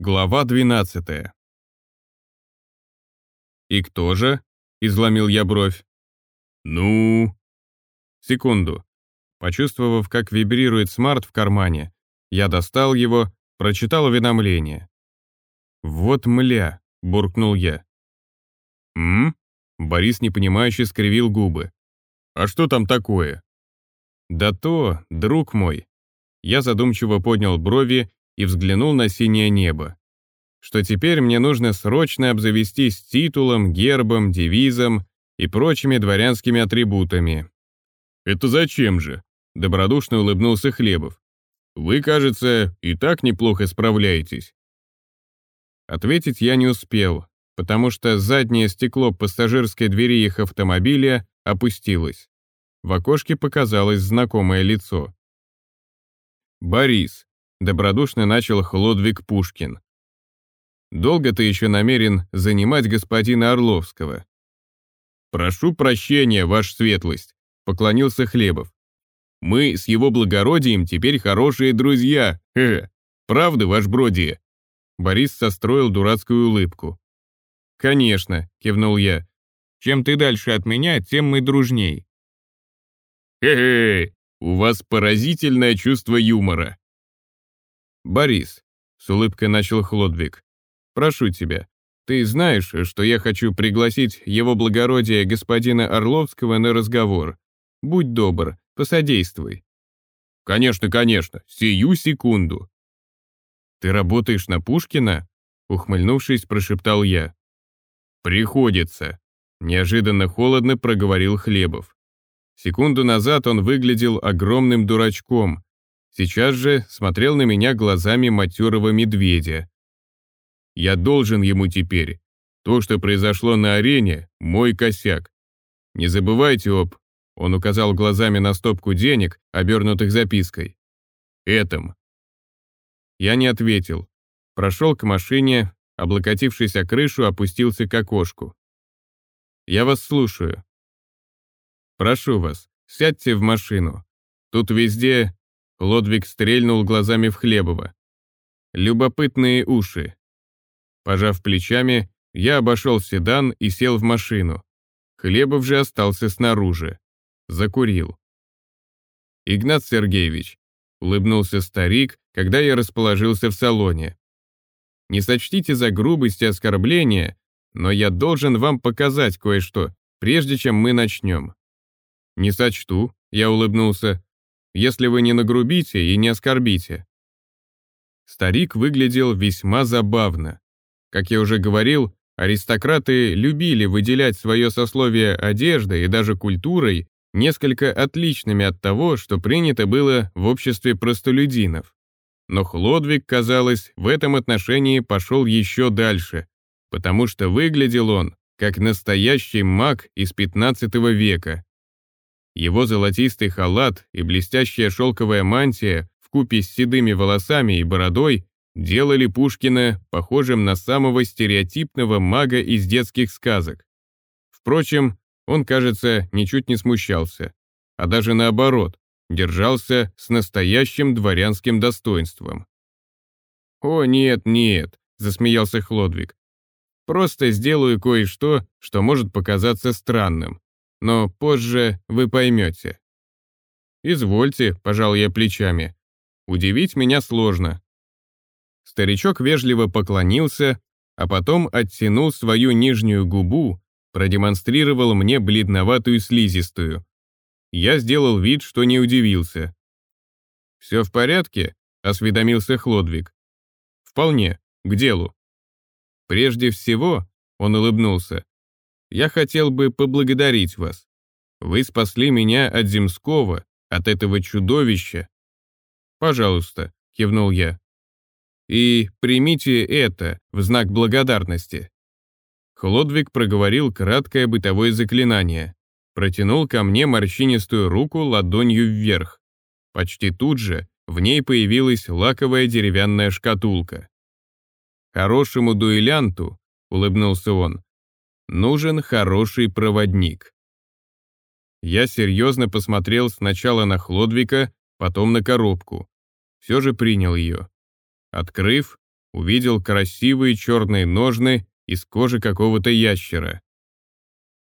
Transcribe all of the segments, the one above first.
Глава 12 «И кто же?» — изломил я бровь. «Ну...» Секунду. Почувствовав, как вибрирует смарт в кармане, я достал его, прочитал уведомление. «Вот мля!» — буркнул я. «М?» — Борис непонимающе скривил губы. «А что там такое?» «Да то, друг мой». Я задумчиво поднял брови и взглянул на синее небо. Что теперь мне нужно срочно обзавестись титулом, гербом, девизом и прочими дворянскими атрибутами. «Это зачем же?» — добродушно улыбнулся Хлебов. «Вы, кажется, и так неплохо справляетесь». Ответить я не успел, потому что заднее стекло пассажирской двери их автомобиля опустилось. В окошке показалось знакомое лицо. «Борис», добродушно начал Хлодвиг Пушкин. «Долго ты еще намерен занимать господина Орловского?» «Прошу прощения, ваша светлость», — поклонился Хлебов. «Мы с его благородием теперь хорошие друзья, э, правда, ваш бродие?» Борис состроил дурацкую улыбку. «Конечно», — кивнул я. «Чем ты дальше от меня, тем мы дружней». «Хе-хе, у вас поразительное чувство юмора», «Борис», — с улыбкой начал Хлодвиг, — «прошу тебя, ты знаешь, что я хочу пригласить его благородие господина Орловского на разговор. Будь добр, посодействуй». «Конечно, конечно, сию секунду». «Ты работаешь на Пушкина?» — ухмыльнувшись, прошептал я. «Приходится», — неожиданно холодно проговорил Хлебов. Секунду назад он выглядел огромным дурачком, Сейчас же смотрел на меня глазами матерого медведя. Я должен ему теперь. То, что произошло на арене, мой косяк. Не забывайте об... Он указал глазами на стопку денег, обернутых запиской. Этом. Я не ответил. Прошел к машине, облокотившись о крышу, опустился к окошку. «Я вас слушаю. Прошу вас, сядьте в машину. Тут везде Лодвиг стрельнул глазами в Хлебова. Любопытные уши. Пожав плечами, я обошел седан и сел в машину. Хлебов же остался снаружи. Закурил. «Игнат Сергеевич», — улыбнулся старик, когда я расположился в салоне. «Не сочтите за грубость и оскорбление, но я должен вам показать кое-что, прежде чем мы начнем». «Не сочту», — я улыбнулся если вы не нагрубите и не оскорбите». Старик выглядел весьма забавно. Как я уже говорил, аристократы любили выделять свое сословие одеждой и даже культурой несколько отличными от того, что принято было в обществе простолюдинов. Но Хлодвиг, казалось, в этом отношении пошел еще дальше, потому что выглядел он как настоящий маг из 15 века, его золотистый халат и блестящая шелковая мантия вкупе с седыми волосами и бородой делали Пушкина похожим на самого стереотипного мага из детских сказок. Впрочем, он, кажется, ничуть не смущался, а даже наоборот, держался с настоящим дворянским достоинством. «О, нет, нет», — засмеялся Хлодвиг. «Просто сделаю кое-что, что может показаться странным но позже вы поймете. Извольте, пожал я плечами. Удивить меня сложно. Старичок вежливо поклонился, а потом оттянул свою нижнюю губу, продемонстрировал мне бледноватую слизистую. Я сделал вид, что не удивился. «Все в порядке?» — осведомился Хлодвиг. «Вполне, к делу». «Прежде всего», — он улыбнулся, я хотел бы поблагодарить вас. Вы спасли меня от Земского, от этого чудовища. Пожалуйста, кивнул я. И примите это в знак благодарности. Хлодвиг проговорил краткое бытовое заклинание. Протянул ко мне морщинистую руку ладонью вверх. Почти тут же в ней появилась лаковая деревянная шкатулка. «Хорошему дуэлянту», — улыбнулся он, Нужен хороший проводник. Я серьезно посмотрел сначала на Хлодвика, потом на коробку. Все же принял ее. Открыв, увидел красивые черные ножны из кожи какого-то ящера.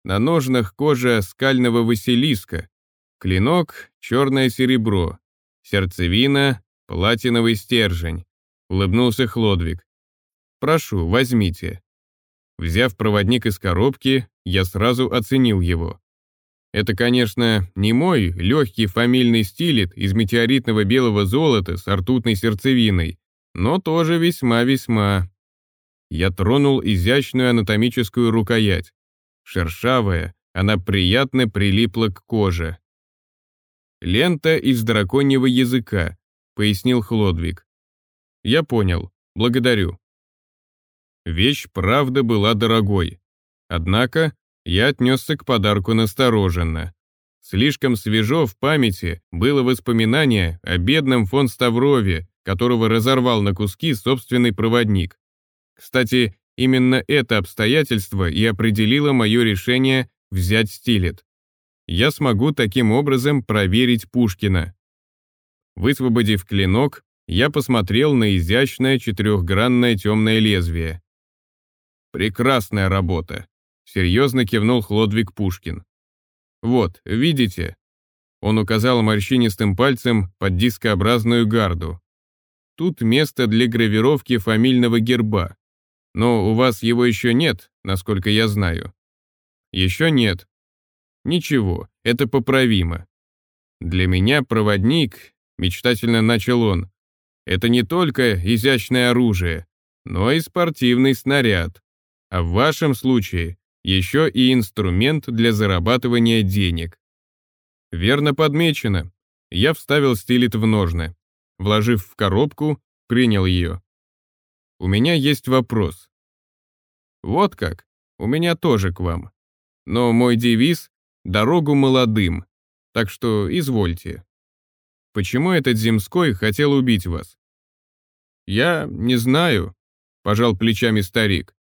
На ножнах кожа скального василиска, клинок — черное серебро, сердцевина — платиновый стержень. Улыбнулся Хлодвиг. «Прошу, возьмите». Взяв проводник из коробки, я сразу оценил его. Это, конечно, не мой легкий фамильный стилет из метеоритного белого золота с ртутной сердцевиной, но тоже весьма-весьма. Я тронул изящную анатомическую рукоять. Шершавая, она приятно прилипла к коже. «Лента из драконьего языка», — пояснил Хлодвиг. «Я понял. Благодарю». Вещь, правда, была дорогой. Однако я отнесся к подарку настороженно. Слишком свежо в памяти было воспоминание о бедном фон Ставрове, которого разорвал на куски собственный проводник. Кстати, именно это обстоятельство и определило мое решение взять стилет. Я смогу таким образом проверить Пушкина. Высвободив клинок, я посмотрел на изящное четырехгранное темное лезвие. Прекрасная работа. Серьезно кивнул Хлодвиг Пушкин. «Вот, видите?» Он указал морщинистым пальцем под дискообразную гарду. «Тут место для гравировки фамильного герба. Но у вас его еще нет, насколько я знаю». «Еще нет». «Ничего, это поправимо. Для меня проводник», — мечтательно начал он, «это не только изящное оружие, но и спортивный снаряд. А в вашем случае еще и инструмент для зарабатывания денег. Верно подмечено. Я вставил стилет в ножны. Вложив в коробку, принял ее. У меня есть вопрос. Вот как, у меня тоже к вам. Но мой девиз — дорогу молодым, так что извольте. Почему этот Земской хотел убить вас? Я не знаю, пожал плечами старик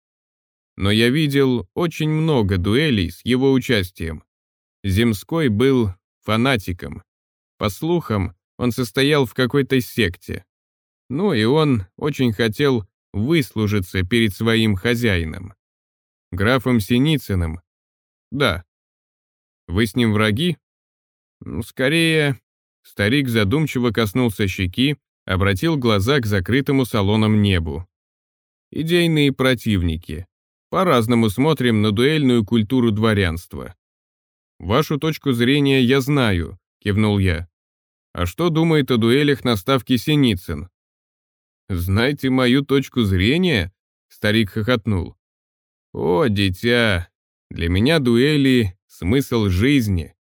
но я видел очень много дуэлей с его участием. Земской был фанатиком. По слухам, он состоял в какой-то секте. Ну и он очень хотел выслужиться перед своим хозяином. Графом Синицыным. Да. Вы с ним враги? Ну, скорее... Старик задумчиво коснулся щеки, обратил глаза к закрытому салоном небу. Идейные противники. По-разному смотрим на дуэльную культуру дворянства. Вашу точку зрения я знаю, кивнул я. А что думает о дуэлях на ставке Синицын? Знаете мою точку зрения? Старик хохотнул. О, дитя, для меня дуэли — смысл жизни.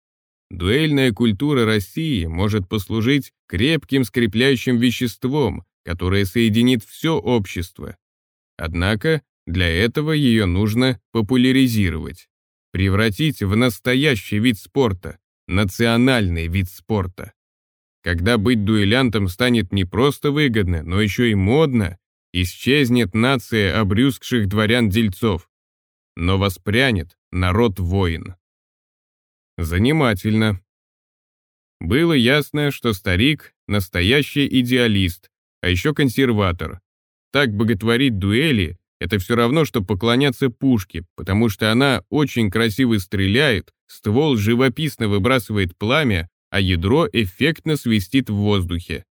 Дуэльная культура России может послужить крепким скрепляющим веществом, которое соединит все общество. Однако для этого ее нужно популяризировать, превратить в настоящий вид спорта, национальный вид спорта. Когда быть дуэлянтом станет не просто выгодно, но еще и модно, исчезнет нация обрюзгших дворян-дельцов, но воспрянет народ-воин. Занимательно. Было ясно, что старик — настоящий идеалист, а еще консерватор. Так боготворить дуэли это все равно, что поклоняться пушке, потому что она очень красиво стреляет, ствол живописно выбрасывает пламя, а ядро эффектно свистит в воздухе.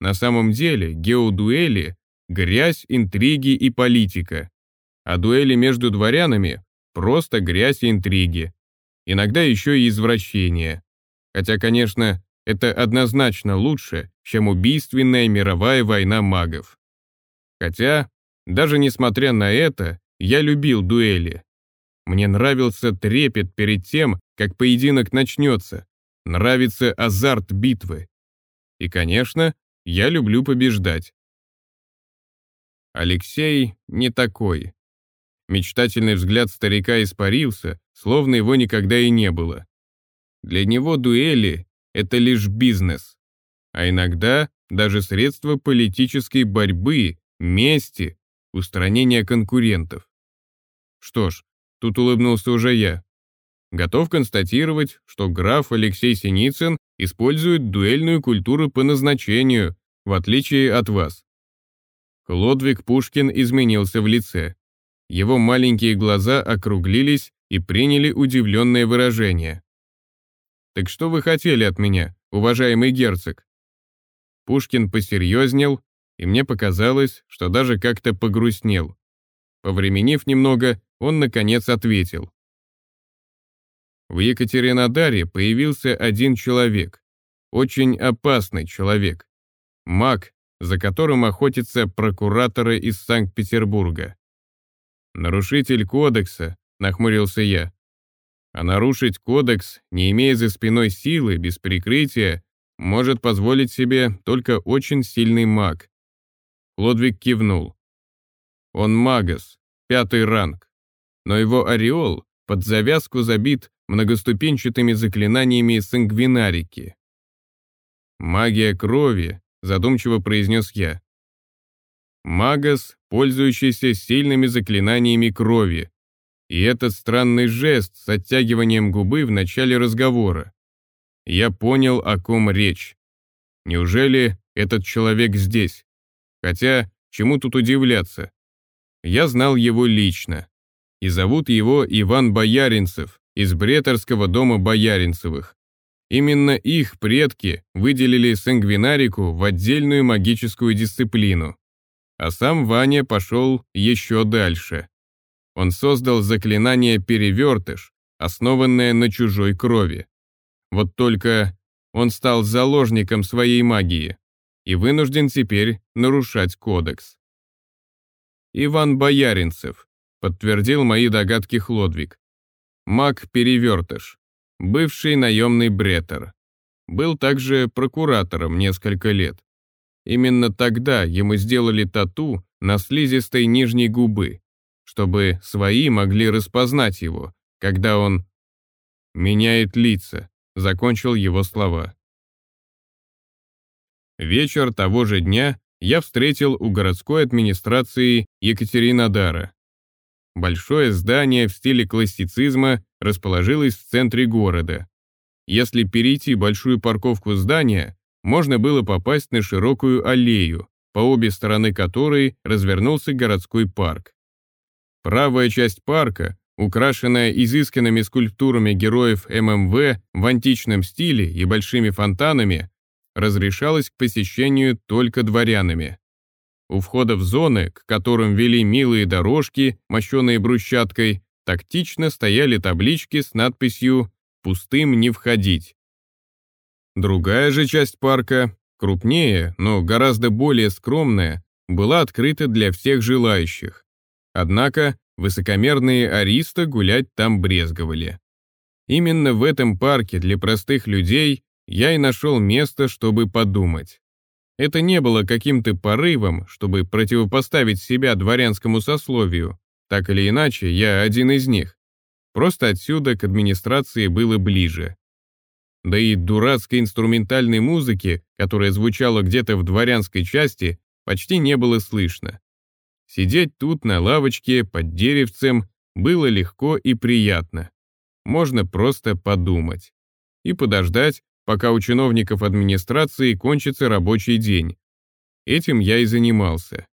На самом деле геодуэли — грязь, интриги и политика, а дуэли между дворянами — просто грязь и интриги. Иногда еще и извращения. Хотя, конечно, это однозначно лучше, чем убийственная мировая война магов. Хотя даже несмотря на это, я любил дуэли. Мне нравился трепет перед тем, как поединок начнется. Нравится азарт битвы. И, конечно, я люблю побеждать. Алексей не такой. Мечтательный взгляд старика испарился, словно его никогда и не было. Для него дуэли — это лишь бизнес. А иногда даже средства политической борьбы, мести, устранения конкурентов. Что ж, тут улыбнулся уже я. Готов констатировать, что граф Алексей Синицын использует дуэльную культуру по назначению, в отличие от вас. Хлодвиг Пушкин изменился в лице. Его маленькие глаза округлились и приняли удивленное выражение. «Так что вы хотели от меня, уважаемый герцог?» Пушкин посерьезнел, и мне показалось, что даже как-то погрустнел. Повременив немного, он, наконец, ответил. В Екатеринодаре появился один человек, очень опасный человек, маг, за которым охотятся прокураторы из Санкт-Петербурга. «Нарушитель кодекса», — нахмурился я. «А нарушить кодекс, не имея за спиной силы, без прикрытия, может позволить себе только очень сильный маг». Лодвиг кивнул. «Он магас, пятый ранг, но его ореол под завязку забит многоступенчатыми заклинаниями сангвинарики. «Магия крови», — задумчиво произнес я. «Магас, пользующийся сильными заклинаниями крови, и этот странный жест с оттягиванием губы в начале разговора. Я понял, о ком речь. Неужели этот человек здесь? Хотя, чему тут удивляться? Я знал его лично. И зовут его Иван Бояринцев, из Бреторского дома Бояринцевых. Именно их предки выделили сангвинарику в отдельную магическую дисциплину. А сам Ваня пошел еще дальше. Он создал заклинание «Перевертыш», основанное на чужой крови. Вот только он стал заложником своей магии и вынужден теперь нарушать кодекс. Иван Бояринцев подтвердил мои догадки Хлодвиг. Маг-перевертыш, бывший наемный бретер. Был также прокуратором несколько лет. Именно тогда ему сделали тату на слизистой нижней губы, чтобы свои могли распознать его, когда он меняет лица, закончил его слова. Вечер того же дня я встретил у городской администрации Екатеринодара. Большое здание в стиле классицизма расположилось в центре города. Если перейти большую парковку здания, можно было попасть на широкую аллею, по обе стороны которой развернулся городской парк. Правая часть парка, украшенная изысканными скульптурами героев ММВ в античном стиле и большими фонтанами, разрешалась к посещению только дворянами. У входа в зоны, к которым вели милые дорожки, мощенные брусчаткой, тактично стояли таблички с надписью «Пустым не входить». Другая же часть парка, крупнее, но гораздо более скромная, была открыта для всех желающих. Однако высокомерные аристы гулять там брезговали. Именно в этом парке для простых людей я и нашел место, чтобы подумать. Это не было каким-то порывом, чтобы противопоставить себя дворянскому сословию. Так или иначе, я один из них. Просто отсюда к администрации было ближе. Да и дурацкой инструментальной музыки, которая звучала где-то в дворянской части, почти не было слышно. Сидеть тут на лавочке под деревцем было легко и приятно. Можно просто подумать. И подождать, пока у чиновников администрации кончится рабочий день. Этим я и занимался.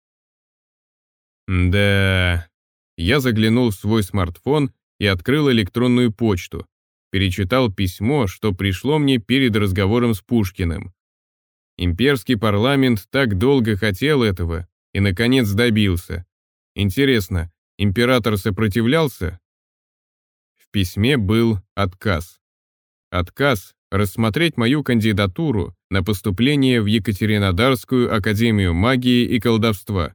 Да, я заглянул в свой смартфон и открыл электронную почту, перечитал письмо, что пришло мне перед разговором с Пушкиным. Имперский парламент так долго хотел этого и, наконец, добился. Интересно, император сопротивлялся? В письме был отказ. Отказ рассмотреть мою кандидатуру на поступление в Екатеринодарскую академию магии и колдовства.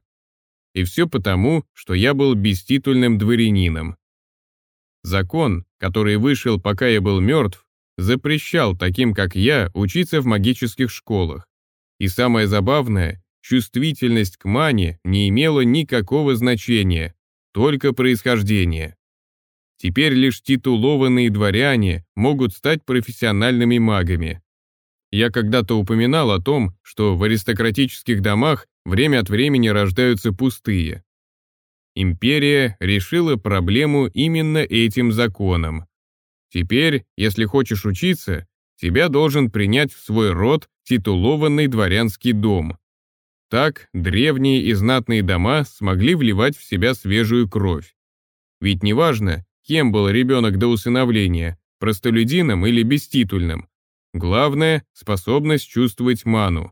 И все потому, что я был беститульным дворянином. Закон, который вышел, пока я был мертв, запрещал таким, как я, учиться в магических школах. И самое забавное, чувствительность к мане не имела никакого значения, только происхождение. Теперь лишь титулованные дворяне могут стать профессиональными магами. Я когда-то упоминал о том, что в аристократических домах время от времени рождаются пустые. Империя решила проблему именно этим законом. Теперь, если хочешь учиться, тебя должен принять в свой род титулованный дворянский дом. Так древние и знатные дома смогли вливать в себя свежую кровь. Ведь неважно, кем был ребенок до усыновления, простолюдином или беститульным, главное – способность чувствовать ману.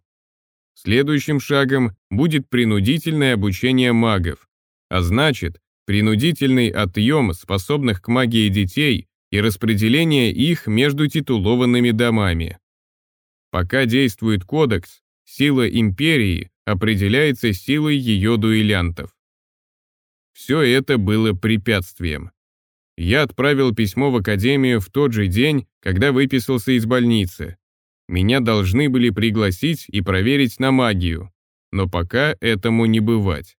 Следующим шагом будет принудительное обучение магов, а значит, принудительный отъем способных к магии детей и распределение их между титулованными домами. Пока действует кодекс, сила империи определяется силой ее дуэлянтов. Все это было препятствием. Я отправил письмо в академию в тот же день, когда выписался из больницы. Меня должны были пригласить и проверить на магию, но пока этому не бывать.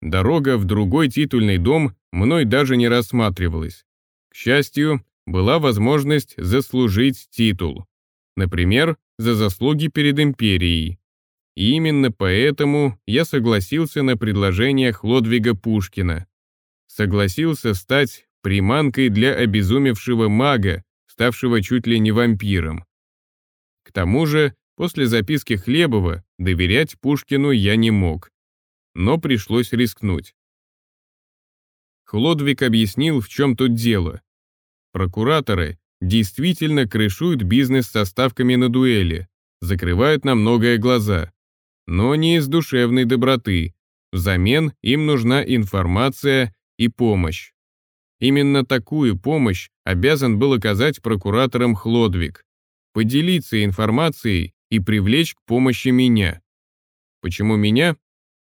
Дорога в другой титульный дом мной даже не рассматривалась. К счастью, была возможность заслужить титул. Например, за заслуги перед империей. И именно поэтому я согласился на предложение Хлодвига Пушкина. Согласился стать приманкой для обезумевшего мага, ставшего чуть ли не вампиром. К тому же, после записки Хлебова доверять Пушкину я не мог но пришлось рискнуть. Хлодвиг объяснил, в чем тут дело. Прокураторы действительно крышуют бизнес со ставками на дуэли, закрывают на многое глаза, но не из душевной доброты. Взамен им нужна информация и помощь. Именно такую помощь обязан был оказать прокураторам Хлодвиг, поделиться информацией и привлечь к помощи меня. Почему меня?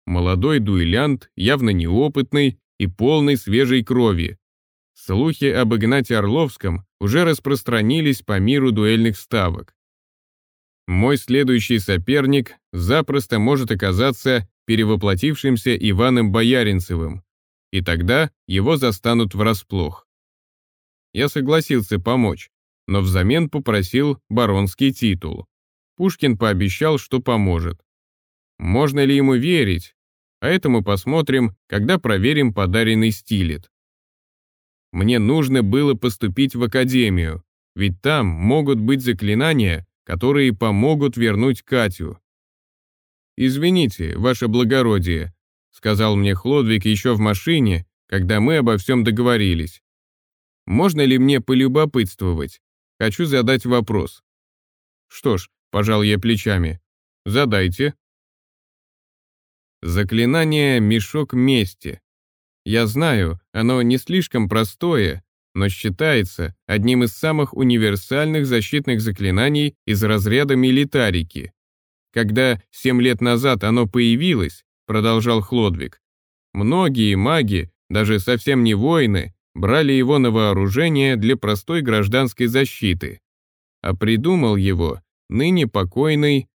Молодой дуэлянт, явно неопытный и полный свежей крови. Слухи об Игнате Орловском уже распространились по миру дуэльных ставок. Мой следующий соперник запросто может оказаться перевоплотившимся Иваном Бояринцевым, и тогда его застанут врасплох. Я согласился помочь, но взамен попросил баронский титул. Пушкин пообещал, что поможет. Можно ли ему верить? А это мы посмотрим, когда проверим подаренный стилет. Мне нужно было поступить в академию, ведь там могут быть заклинания, которые помогут вернуть Катю. «Извините, ваше благородие», — сказал мне Хлодвиг еще в машине, когда мы обо всем договорились. «Можно ли мне полюбопытствовать? Хочу задать вопрос». «Что ж», — пожал я плечами, — «задайте». Заклинание «Мешок мести». Я знаю, оно не слишком простое, но считается одним из самых универсальных защитных заклинаний из разряда милитарики. Когда семь лет назад оно появилось, продолжал Хлодвиг, многие маги, даже совсем не воины, брали его на вооружение для простой гражданской защиты. А придумал его ныне покойный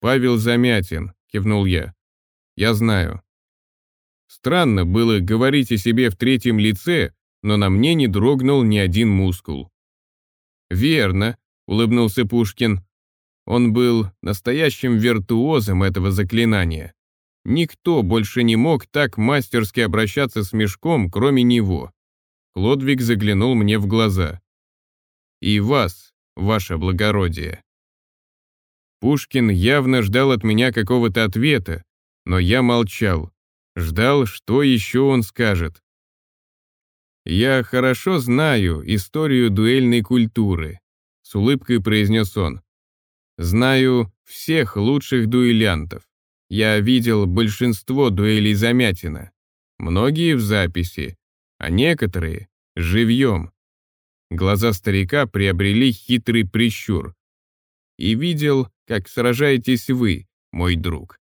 Павел Замятин, кивнул я. Я знаю. Странно было говорить о себе в третьем лице, но на мне не дрогнул ни один мускул. «Верно», — улыбнулся Пушкин. Он был настоящим виртуозом этого заклинания. Никто больше не мог так мастерски обращаться с мешком, кроме него. Лодвиг заглянул мне в глаза. «И вас, ваше благородие». Пушкин явно ждал от меня какого-то ответа, но я молчал, ждал, что еще он скажет. «Я хорошо знаю историю дуэльной культуры», — с улыбкой произнес он. «Знаю всех лучших дуэлянтов. Я видел большинство дуэлей Замятина. Многие в записи, а некоторые — живьем». Глаза старика приобрели хитрый прищур. «И видел, как сражаетесь вы, мой друг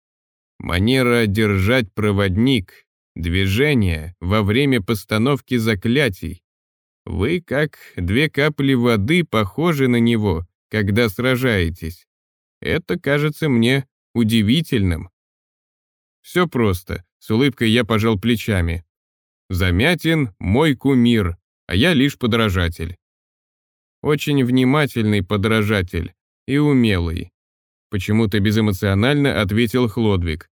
манера держать проводник, движение во время постановки заклятий. Вы, как две капли воды, похожи на него, когда сражаетесь. Это кажется мне удивительным. Все просто, с улыбкой я пожал плечами. Замятин — мой кумир, а я лишь подражатель. Очень внимательный подражатель и умелый. Почему-то безэмоционально ответил Хлодвиг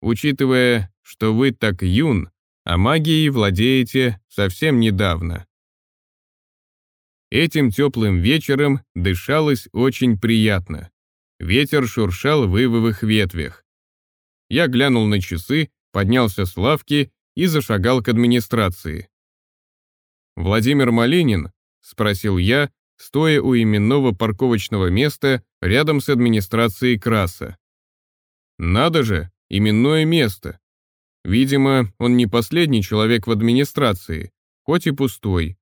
учитывая, что вы так юн, а магией владеете совсем недавно. Этим теплым вечером дышалось очень приятно. Ветер шуршал в ивовых ветвях, Я глянул на часы, поднялся с лавки и зашагал к администрации. «Владимир Малинин?» — спросил я, стоя у именного парковочного места рядом с администрацией Краса. «Надо же, именное место. Видимо, он не последний человек в администрации, хоть и пустой.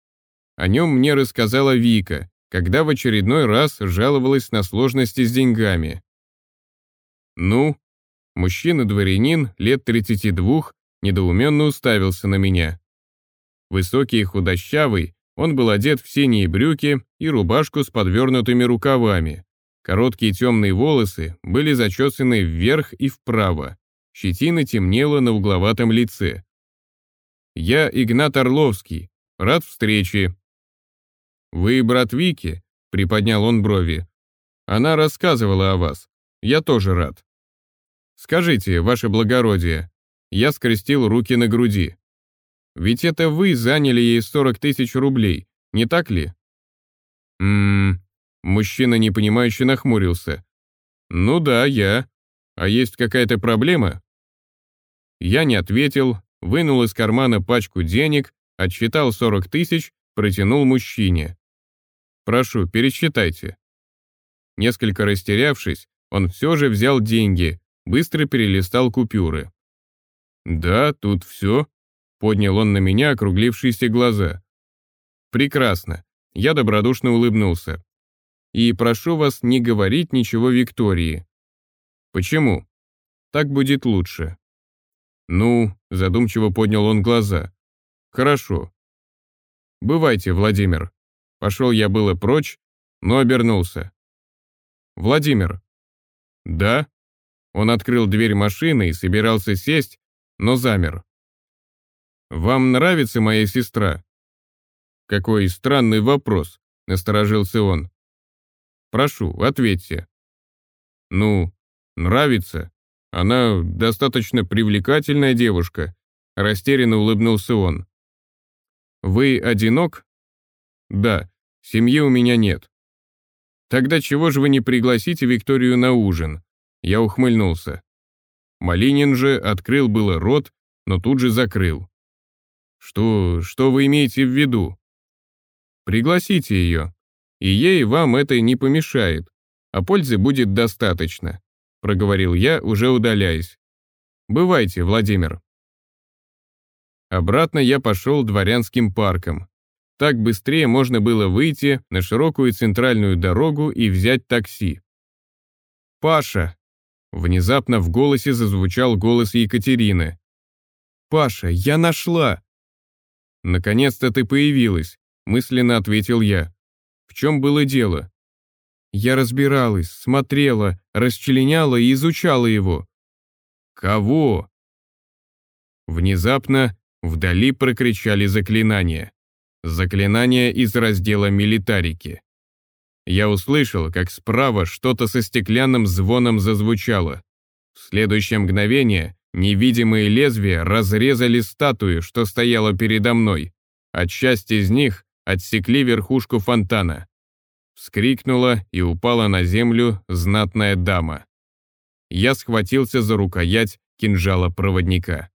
О нем мне рассказала Вика, когда в очередной раз жаловалась на сложности с деньгами. Ну, мужчина-дворянин лет 32 недоуменно уставился на меня. Высокий и худощавый, он был одет в синие брюки и рубашку с подвернутыми рукавами. Короткие темные волосы были зачесаны вверх и вправо. Щетина темнела на угловатом лице. «Я Игнат Орловский. Рад встрече». «Вы брат Вики?» — приподнял он брови. «Она рассказывала о вас. Я тоже рад». «Скажите, ваше благородие». Я скрестил руки на груди. «Ведь это вы заняли ей 40 тысяч рублей, не так ли?» «Ммм...» Мужчина непонимающе нахмурился. «Ну да, я. А есть какая-то проблема?» Я не ответил, вынул из кармана пачку денег, отсчитал 40 тысяч, протянул мужчине. «Прошу, пересчитайте». Несколько растерявшись, он все же взял деньги, быстро перелистал купюры. «Да, тут все», — поднял он на меня округлившиеся глаза. «Прекрасно», — я добродушно улыбнулся. «И прошу вас не говорить ничего Виктории». «Почему?» «Так будет лучше». «Ну», — задумчиво поднял он глаза. «Хорошо». «Бывайте, Владимир». Пошел я было прочь, но обернулся. «Владимир». «Да?» Он открыл дверь машины и собирался сесть, но замер. «Вам нравится моя сестра?» «Какой странный вопрос», — насторожился он. «Прошу, ответьте». «Ну, нравится. Она достаточно привлекательная девушка», — растерянно улыбнулся он. «Вы одинок?» «Да, семьи у меня нет». «Тогда чего же вы не пригласите Викторию на ужин?» Я ухмыльнулся. Малинин же открыл было рот, но тут же закрыл. «Что, что вы имеете в виду?» «Пригласите ее, и ей вам это не помешает, а пользы будет достаточно», проговорил я, уже удаляясь. «Бывайте, Владимир». Обратно я пошел дворянским парком. Так быстрее можно было выйти на широкую центральную дорогу и взять такси. «Паша!» Внезапно в голосе зазвучал голос Екатерины. «Паша, я нашла!» «Наконец-то ты появилась», — мысленно ответил я. «В чем было дело?» Я разбиралась, смотрела, расчленяла и изучала его. «Кого?» Внезапно вдали прокричали заклинания. Заклинания из раздела «Милитарики». Я услышал, как справа что-то со стеклянным звоном зазвучало. В следующее мгновение невидимые лезвия разрезали статую, что стояла передо мной. От части из них отсекли верхушку фонтана. Вскрикнула и упала на землю знатная дама. Я схватился за рукоять кинжала проводника.